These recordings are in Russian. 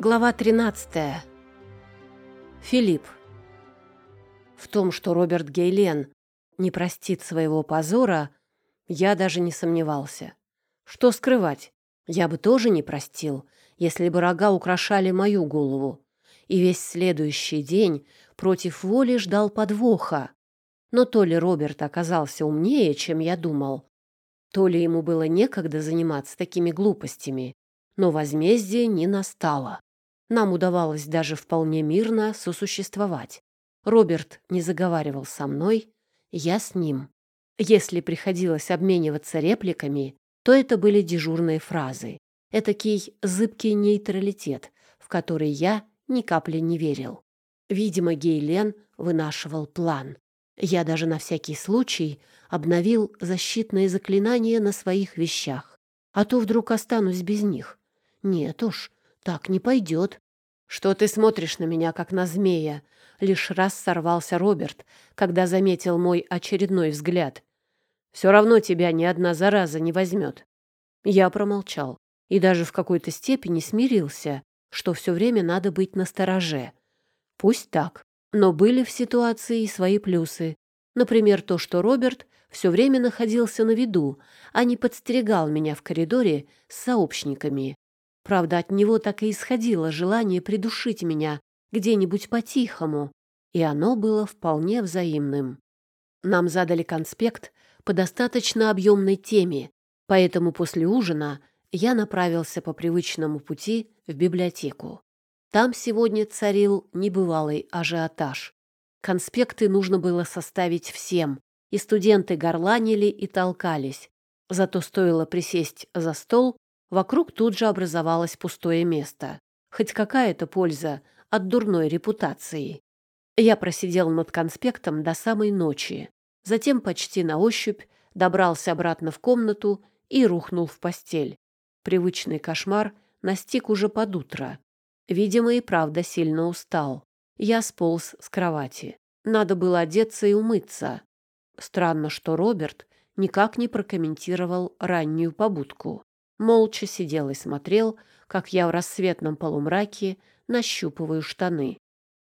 Глава 13. Филипп. В том, что Роберт Гейлен не простит своего позора, я даже не сомневался. Что скрывать? Я бы тоже не простил, если бы рога украшали мою голову. И весь следующий день против воли ждал подвоха. Но то ли Роберт оказался умнее, чем я думал, то ли ему было некогда заниматься такими глупостями, но возмездие не настало. Нам удавалось даже вполне мирно сосуществовать. Роберт не заговаривал со мной, я с ним. Если приходилось обмениваться репликами, то это были дежурные фразы. Этакий зыбкий нейтралитет, в который я ни капли не верил. Видимо, Гейлен вынашивал план. Я даже на всякий случай обновил защитные заклинания на своих вещах. А то вдруг останусь без них. Нет уж, так не пойдет. Что ты смотришь на меня, как на змея? Лишь раз сорвался Роберт, когда заметил мой очередной взгляд. Все равно тебя ни одна зараза не возьмет. Я промолчал и даже в какой-то степени смирился, что все время надо быть настороже. Пусть так, но были в ситуации и свои плюсы. Например, то, что Роберт все время находился на виду, а не подстерегал меня в коридоре с сообщниками. Правда, от него так и исходило желание придушить меня где-нибудь по-тихому, и оно было вполне взаимным. Нам задали конспект по достаточно объемной теме, поэтому после ужина я направился по привычному пути в библиотеку. Там сегодня царил небывалый ажиотаж. Конспекты нужно было составить всем, и студенты горланили и толкались. Зато стоило присесть за стол, Вокруг тут же образовалось пустое место. Хоть какая-то польза от дурной репутации. Я просидел над конспектом до самой ночи. Затем почти на ощупь добрался обратно в комнату и рухнул в постель. Привычный кошмар настиг уже под утро. Видимо, и правда сильно устал. Я сполз с кровати. Надо было одеться и умыться. Странно, что Роберт никак не прокомментировал раннюю побудку молча сидел и смотрел, как я в рассветном полумраке нащупываю штаны.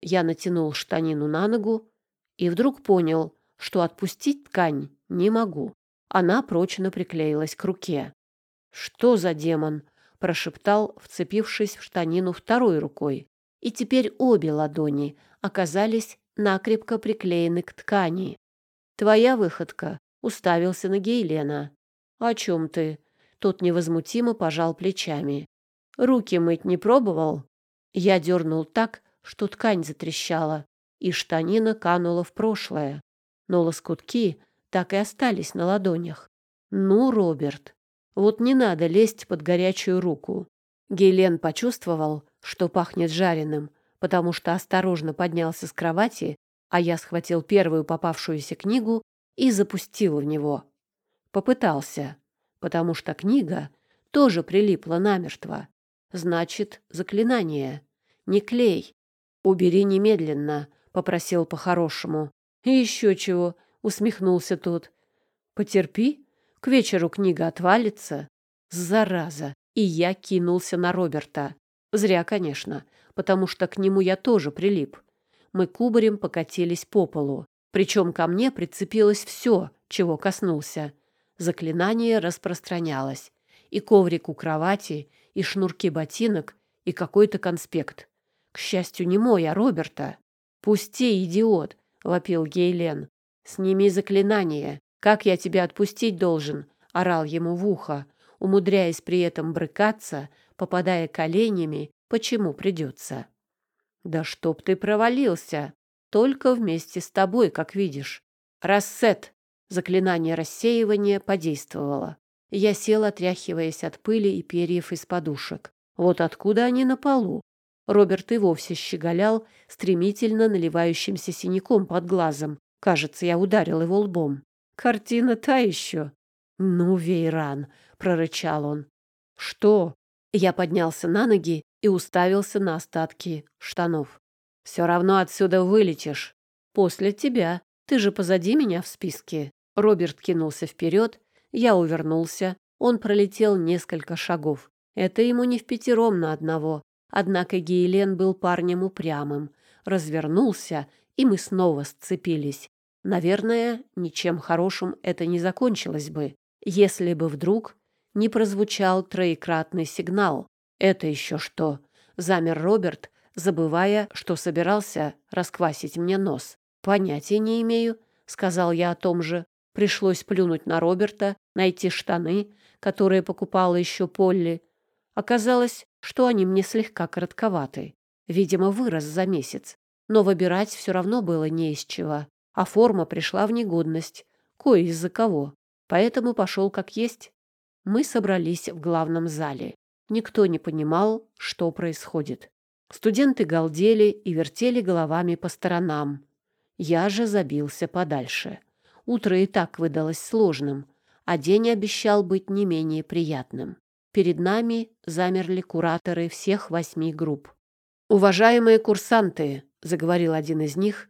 Я натянул штанину на ногу и вдруг понял, что отпустить ткань не могу. Она прочно приклеилась к руке. «Что за демон?» — прошептал, вцепившись в штанину второй рукой. И теперь обе ладони оказались накрепко приклеены к ткани. «Твоя выходка», — уставился на Гейлена. «О чем ты?» Тот невозмутимо пожал плечами. «Руки мыть не пробовал?» Я дернул так, что ткань затрещала, и штанина канула в прошлое. Но лоскутки так и остались на ладонях. «Ну, Роберт, вот не надо лезть под горячую руку». Гейлен почувствовал, что пахнет жареным, потому что осторожно поднялся с кровати, а я схватил первую попавшуюся книгу и запустил в него. Попытался потому что книга тоже прилипла намертво. Значит, заклинание. Не клей. Убери немедленно, попросил по-хорошему. И еще чего, усмехнулся тот. Потерпи, к вечеру книга отвалится. Зараза. И я кинулся на Роберта. Зря, конечно, потому что к нему я тоже прилип. Мы кубарем покатились по полу. Причем ко мне прицепилось все, чего коснулся. Заклинание распространялось. И коврик у кровати, и шнурки ботинок, и какой-то конспект. К счастью, не мой, а Роберта. «Пусти, идиот!» — вопил Гейлен. «Сними заклинание. Как я тебя отпустить должен?» — орал ему в ухо, умудряясь при этом брыкаться, попадая коленями, почему придется. «Да чтоб ты провалился! Только вместе с тобой, как видишь. Рассет!» Заклинание рассеивания подействовало. Я сел, отряхиваясь от пыли и перьев из подушек. Вот откуда они на полу. Роберт и вовсе щеголял стремительно наливающимся синяком под глазом. Кажется, я ударил его лбом. Картина та еще. «Ну, Вейран!» — прорычал он. «Что?» Я поднялся на ноги и уставился на остатки штанов. «Все равно отсюда вылетишь. После тебя. Ты же позади меня в списке. Роберт кинулся вперед, я увернулся, он пролетел несколько шагов. Это ему не в пятером на одного. Однако Гейлен был парнем упрямым, развернулся, и мы снова сцепились. Наверное, ничем хорошим это не закончилось бы, если бы вдруг не прозвучал троекратный сигнал. «Это еще что?» — замер Роберт, забывая, что собирался расквасить мне нос. «Понятия не имею», — сказал я о том же. Пришлось плюнуть на Роберта, найти штаны, которые покупала еще Полли. Оказалось, что они мне слегка коротковаты. Видимо, вырос за месяц. Но выбирать все равно было не из чего. А форма пришла в негодность. Кое из-за кого. Поэтому пошел как есть. Мы собрались в главном зале. Никто не понимал, что происходит. Студенты галдели и вертели головами по сторонам. Я же забился подальше. Утро и так выдалось сложным, а день обещал быть не менее приятным. Перед нами замерли кураторы всех восьми групп. «Уважаемые курсанты», — заговорил один из них,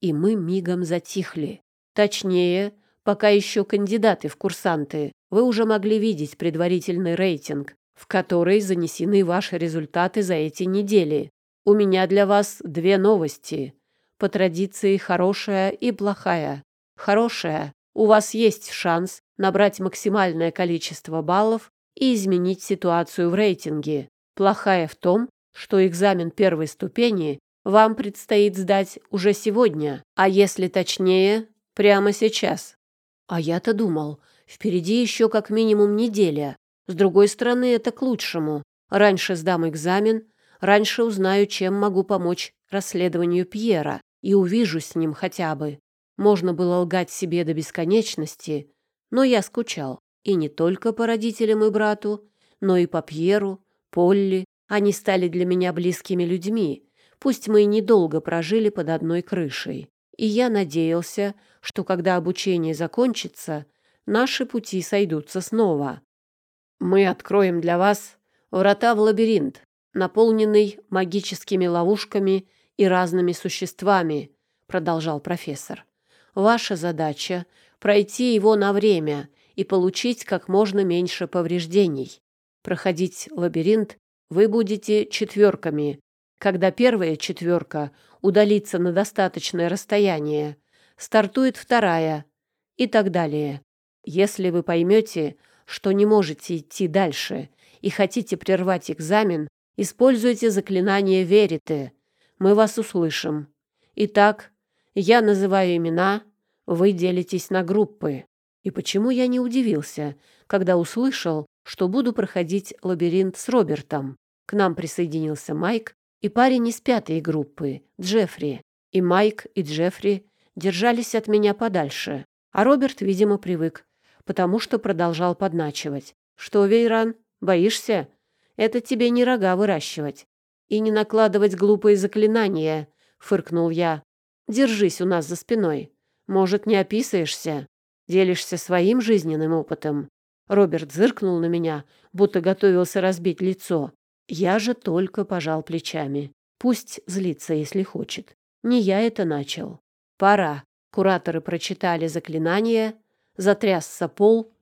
и мы мигом затихли. Точнее, пока еще кандидаты в курсанты, вы уже могли видеть предварительный рейтинг, в который занесены ваши результаты за эти недели. У меня для вас две новости. По традиции хорошая и плохая. Хорошая. У вас есть шанс набрать максимальное количество баллов и изменить ситуацию в рейтинге. Плохая в том, что экзамен первой ступени вам предстоит сдать уже сегодня, а если точнее, прямо сейчас. А я-то думал, впереди еще как минимум неделя. С другой стороны, это к лучшему. Раньше сдам экзамен, раньше узнаю, чем могу помочь расследованию Пьера и увижу с ним хотя бы. Можно было лгать себе до бесконечности, но я скучал. И не только по родителям и брату, но и по Пьеру, Полли. Они стали для меня близкими людьми, пусть мы и недолго прожили под одной крышей и я надеялся, что когда обучение закончится, наши пути сойдутся снова. Мы откроем для вас врата в лабиринт, наполненный магическими ловушками и разными существами, продолжал профессор. Ваша задача пройти его на время и получить как можно меньше повреждений. Проходить лабиринт вы будете четверками. Когда первая четверка удалиться на достаточное расстояние, стартует вторая и так далее. Если вы поймете, что не можете идти дальше и хотите прервать экзамен, используйте заклинание «Верите». Мы вас услышим. Итак, я называю имена, вы делитесь на группы. И почему я не удивился, когда услышал, что буду проходить лабиринт с Робертом? К нам присоединился Майк, и парень из пятой группы, Джеффри. И Майк, и Джеффри держались от меня подальше. А Роберт, видимо, привык, потому что продолжал подначивать. «Что, Вейран, боишься? Это тебе не рога выращивать. И не накладывать глупые заклинания», — фыркнул я. «Держись у нас за спиной. Может, не описаешься? Делишься своим жизненным опытом?» Роберт зыркнул на меня, будто готовился разбить лицо. Я же только пожал плечами. Пусть злится, если хочет. Не я это начал. Пора. Кураторы прочитали заклинание, затрясся пол,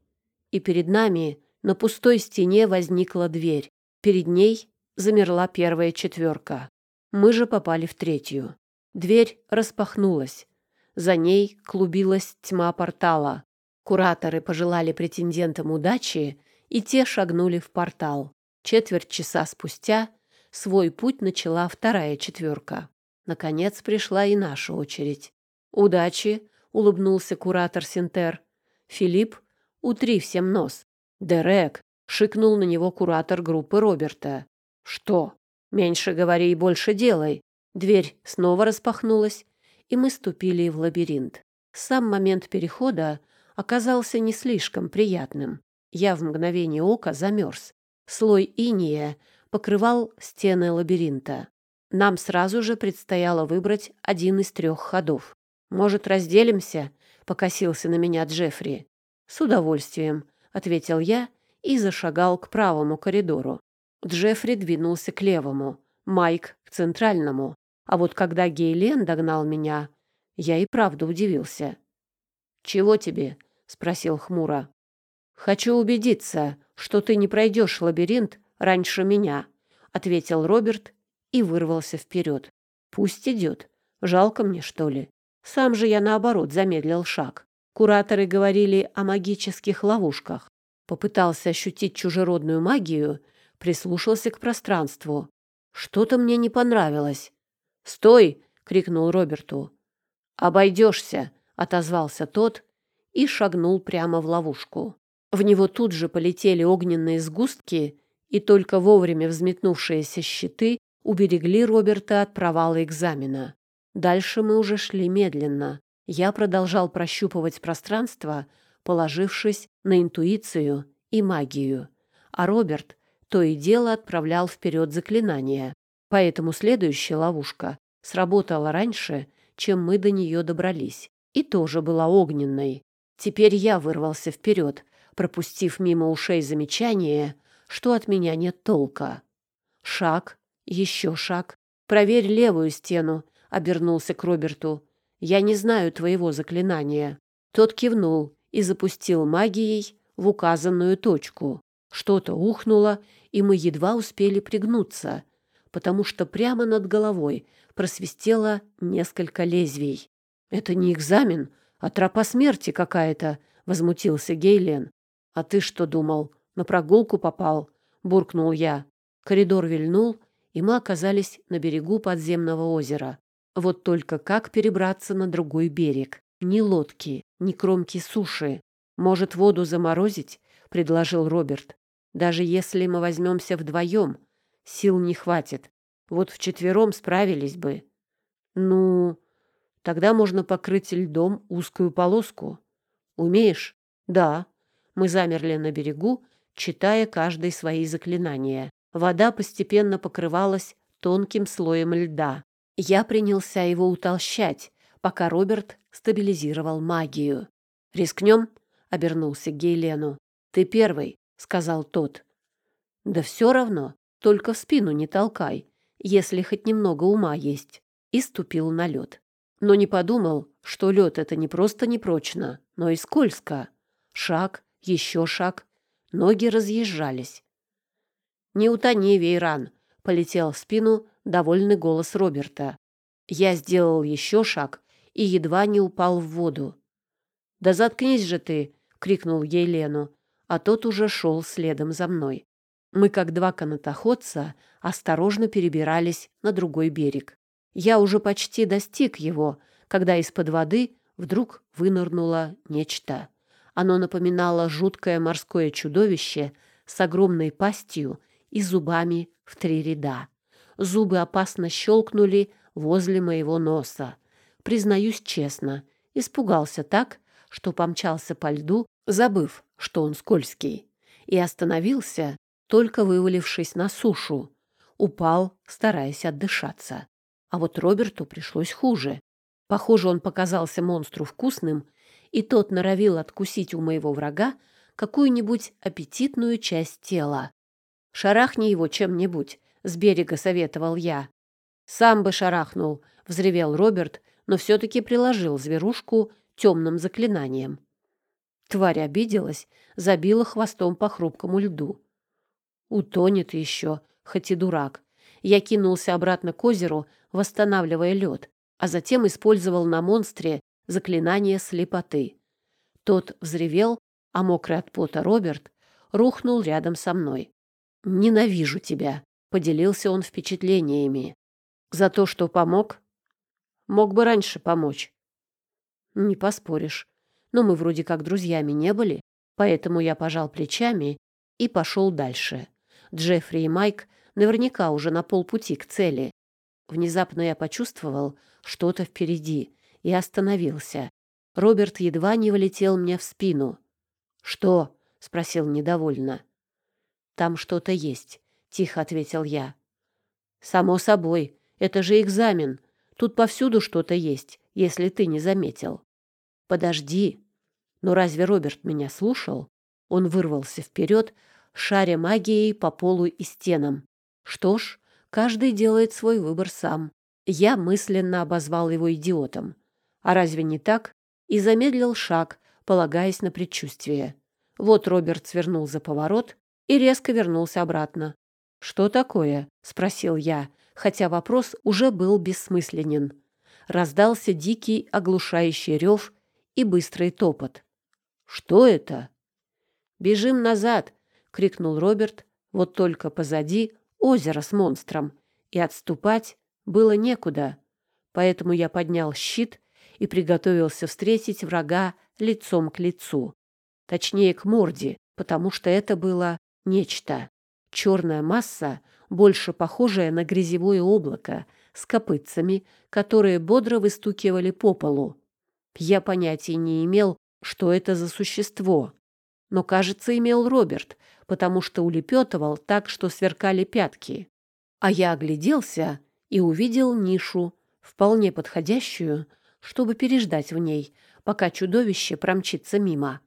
и перед нами на пустой стене возникла дверь. Перед ней замерла первая четверка. Мы же попали в третью. Дверь распахнулась. За ней клубилась тьма портала. Кураторы пожелали претендентам удачи, и те шагнули в портал. Четверть часа спустя свой путь начала вторая четверка. Наконец пришла и наша очередь. «Удачи!» — улыбнулся куратор Синтер. «Филипп, утри всем нос!» «Дерек!» — шикнул на него куратор группы Роберта. «Что? Меньше говори и больше делай!» Дверь снова распахнулась, и мы ступили в лабиринт. Сам момент перехода оказался не слишком приятным. Я в мгновение ока замерз. Слой иния покрывал стены лабиринта. Нам сразу же предстояло выбрать один из трех ходов. «Может, разделимся?» — покосился на меня Джеффри. «С удовольствием», — ответил я и зашагал к правому коридору. Джеффри двинулся к левому, Майк — к центральному. А вот когда Гейлен догнал меня, я и правда удивился. «Чего тебе?» — спросил хмуро. «Хочу убедиться, что ты не пройдешь лабиринт раньше меня. — ответил Роберт и вырвался вперед. «Пусть идет. Жалко мне, что ли? Сам же я, наоборот, замедлил шаг. Кураторы говорили о магических ловушках. Попытался ощутить чужеродную магию, прислушался к пространству. Что-то мне не понравилось. «Стой!» — крикнул Роберту. «Обойдешься!» — отозвался тот и шагнул прямо в ловушку. В него тут же полетели огненные сгустки, и только вовремя взметнувшиеся щиты уберегли Роберта от провала экзамена. Дальше мы уже шли медленно. Я продолжал прощупывать пространство, положившись на интуицию и магию, а Роберт то и дело отправлял вперед заклинания. Поэтому следующая ловушка сработала раньше, чем мы до нее добрались, и тоже была огненной. Теперь я вырвался вперед, пропустив мимо ушей замечание, что от меня нет толка. Шаг, еще шаг. «Проверь левую стену», — обернулся к Роберту. «Я не знаю твоего заклинания». Тот кивнул и запустил магией в указанную точку. Что-то ухнуло, и мы едва успели пригнуться, потому что прямо над головой просвистело несколько лезвий. «Это не экзамен, а тропа смерти какая-то», — возмутился Гейлен. «А ты что думал? На прогулку попал?» — буркнул я. Коридор вильнул, и мы оказались на берегу подземного озера. Вот только как перебраться на другой берег? Ни лодки, ни кромки суши. «Может, воду заморозить?» — предложил Роберт. «Даже если мы возьмемся вдвоем, сил не хватит. Вот вчетвером справились бы». «Ну, тогда можно покрыть льдом узкую полоску. Умеешь?» «Да». Мы замерли на берегу, читая каждый свои заклинания. Вода постепенно покрывалась тонким слоем льда. Я принялся его утолщать, пока Роберт стабилизировал магию. «Рискнем?» — обернулся к Гейлену. «Ты первый», — сказал тот. «Да все равно, только в спину не толкай, если хоть немного ума есть», и ступил на лед. Но не подумал, что лед — это не просто непрочно, но и скользко. Шаг, еще шаг, ноги разъезжались. «Не утони, Вейран!» — полетел в спину довольный голос Роберта. Я сделал еще шаг и едва не упал в воду. «Да заткнись же ты!» — крикнул ей Лену, а тот уже шел следом за мной. Мы, как два канатоходца, осторожно перебирались на другой берег. Я уже почти достиг его, когда из-под воды вдруг вынырнуло нечто. Оно напоминало жуткое морское чудовище с огромной пастью и зубами в три ряда. Зубы опасно щелкнули возле моего носа. Признаюсь честно, испугался так, что помчался по льду, забыв, что он скользкий, и остановился, только вывалившись на сушу. Упал, стараясь отдышаться. А вот Роберту пришлось хуже. Похоже, он показался монстру вкусным, и тот норовил откусить у моего врага какую-нибудь аппетитную часть тела. «Шарахни его чем-нибудь», — с берега советовал я. «Сам бы шарахнул», — взревел Роберт, но все-таки приложил зверушку темным заклинанием. Тварь обиделась, забила хвостом по хрупкому льду. Утонет еще, хоть и дурак. Я кинулся обратно к озеру, восстанавливая лед, а затем использовал на монстре заклинание слепоты. Тот взревел, а мокрый от пота Роберт рухнул рядом со мной. «Ненавижу тебя», — поделился он впечатлениями. «За то, что помог?» «Мог бы раньше помочь». «Не поспоришь. Но мы вроде как друзьями не были, поэтому я пожал плечами и пошел дальше. Джеффри и Майк наверняка уже на полпути к цели. Внезапно я почувствовал что-то впереди и остановился. Роберт едва не вылетел мне в спину. «Что?» — спросил недовольно. «Там что-то есть», — тихо ответил я. «Само собой, это же экзамен. Тут повсюду что-то есть, если ты не заметил». «Подожди». Но разве Роберт меня слушал? Он вырвался вперед, шаря магией по полу и стенам. Что ж, каждый делает свой выбор сам. Я мысленно обозвал его идиотом. А разве не так? И замедлил шаг, полагаясь на предчувствие. Вот Роберт свернул за поворот, и резко вернулся обратно. «Что такое?» — спросил я, хотя вопрос уже был бессмысленен. Раздался дикий оглушающий рев и быстрый топот. «Что это?» «Бежим назад!» — крикнул Роберт. Вот только позади озеро с монстром, и отступать было некуда. Поэтому я поднял щит и приготовился встретить врага лицом к лицу. Точнее, к морде, потому что это было нечто. Черная масса, больше похожая на грязевое облако, с копытцами, которые бодро выстукивали по полу. Я понятия не имел, что это за существо. Но, кажется, имел Роберт, потому что улепетывал так, что сверкали пятки. А я огляделся и увидел нишу, вполне подходящую, чтобы переждать в ней, пока чудовище промчится мимо.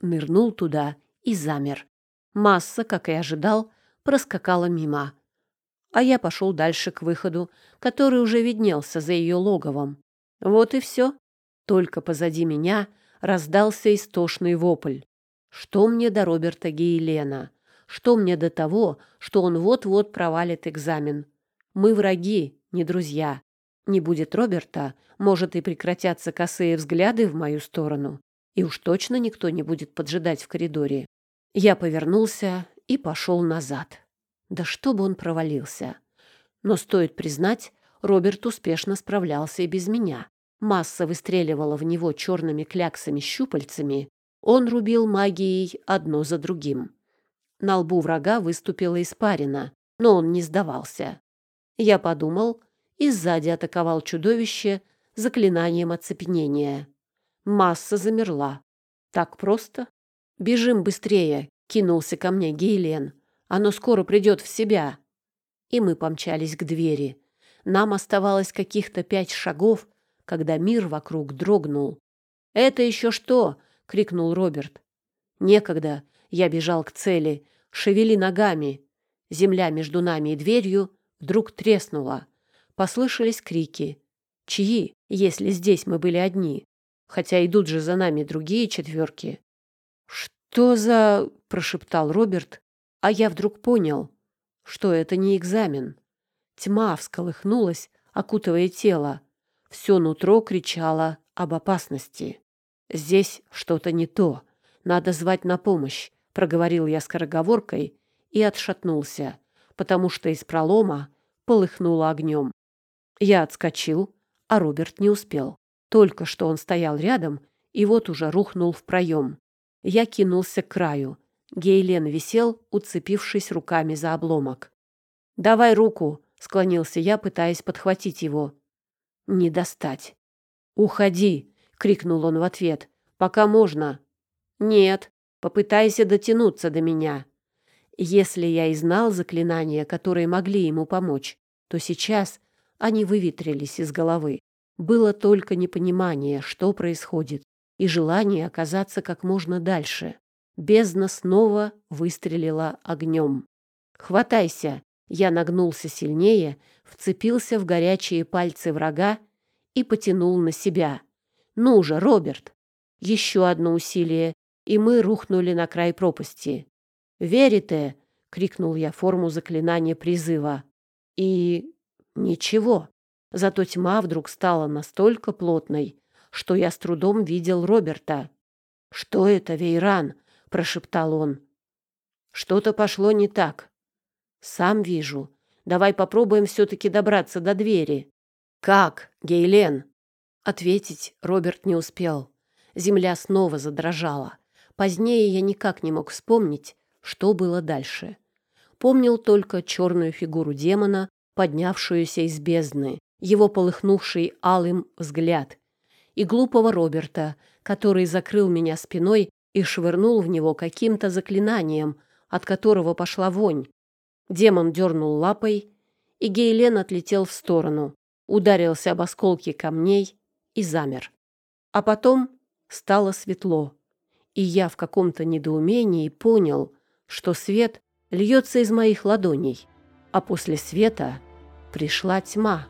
Нырнул туда и замер. Масса, как и ожидал, проскакала мимо. А я пошел дальше к выходу, который уже виднелся за ее логовом. Вот и все. Только позади меня раздался истошный вопль. Что мне до Роберта Гейлена? Что мне до того, что он вот-вот провалит экзамен? Мы враги, не друзья. Не будет Роберта, может и прекратятся косые взгляды в мою сторону. И уж точно никто не будет поджидать в коридоре. Я повернулся и пошел назад. Да чтобы он провалился. Но стоит признать, Роберт успешно справлялся и без меня. Масса выстреливала в него черными кляксами-щупальцами. Он рубил магией одно за другим. На лбу врага выступила испарина, но он не сдавался. Я подумал и сзади атаковал чудовище заклинанием оцепенения. Масса замерла. Так просто? «Бежим быстрее!» — кинулся ко мне Гейлен. «Оно скоро придет в себя!» И мы помчались к двери. Нам оставалось каких-то пять шагов, когда мир вокруг дрогнул. «Это еще что?» — крикнул Роберт. «Некогда!» — я бежал к цели. «Шевели ногами!» Земля между нами и дверью вдруг треснула. Послышались крики. Чьи, если здесь мы были одни? Хотя идут же за нами другие четверки. «Что за...» — прошептал Роберт, а я вдруг понял, что это не экзамен. Тьма всколыхнулась, окутывая тело. Все нутро кричало об опасности. «Здесь что-то не то. Надо звать на помощь», — проговорил я скороговоркой и отшатнулся, потому что из пролома полыхнуло огнем. Я отскочил, а Роберт не успел. Только что он стоял рядом и вот уже рухнул в проем. Я кинулся к краю. Гейлен висел, уцепившись руками за обломок. «Давай руку!» — склонился я, пытаясь подхватить его. «Не достать!» «Уходи!» — крикнул он в ответ. «Пока можно!» «Нет, попытайся дотянуться до меня!» Если я и знал заклинания, которые могли ему помочь, то сейчас они выветрились из головы. Было только непонимание, что происходит, и желание оказаться как можно дальше. Бездна снова выстрелила огнем. «Хватайся!» Я нагнулся сильнее, вцепился в горячие пальцы врага и потянул на себя. «Ну же, Роберт!» Еще одно усилие, и мы рухнули на край пропасти. «Верите?» — крикнул я форму заклинания призыва. И Ничего. Зато тьма вдруг стала настолько плотной, что я с трудом видел Роберта. «Что это, Вейран?» — прошептал он. «Что-то пошло не так. Сам вижу. Давай попробуем все-таки добраться до двери». «Как, Гейлен?» Ответить Роберт не успел. Земля снова задрожала. Позднее я никак не мог вспомнить, что было дальше. Помнил только черную фигуру демона, поднявшуюся из бездны, его полыхнувший алым взгляд, и глупого Роберта, который закрыл меня спиной и швырнул в него каким-то заклинанием, от которого пошла вонь. Демон дернул лапой, и Гейлен отлетел в сторону, ударился об осколки камней и замер. А потом стало светло, и я в каком-то недоумении понял, что свет льется из моих ладоней а после света пришла тьма.